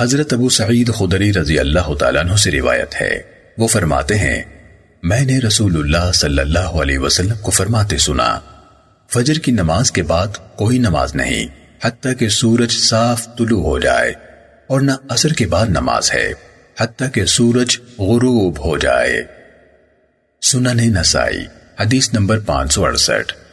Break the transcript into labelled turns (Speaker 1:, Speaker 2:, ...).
Speaker 1: حضرت ابو سعید خدری رضی اللہ تعالیٰ عنہ سے روایت ہے۔ وہ فرماتے ہیں، میں نے رسول اللہ صلی اللہ علیہ وسلم کو فرماتے سنا، فجر کی نماز کے بعد کوئی نماز نہیں، حتیٰ کہ سورج صاف طلوع ہو جائے اور نہ اثر کے بعد نماز ہے، حتیٰ کہ سورج غروب ہو جائے۔ سنن نسائی، حدیث نمبر پانچ سو اڑسٹھ۔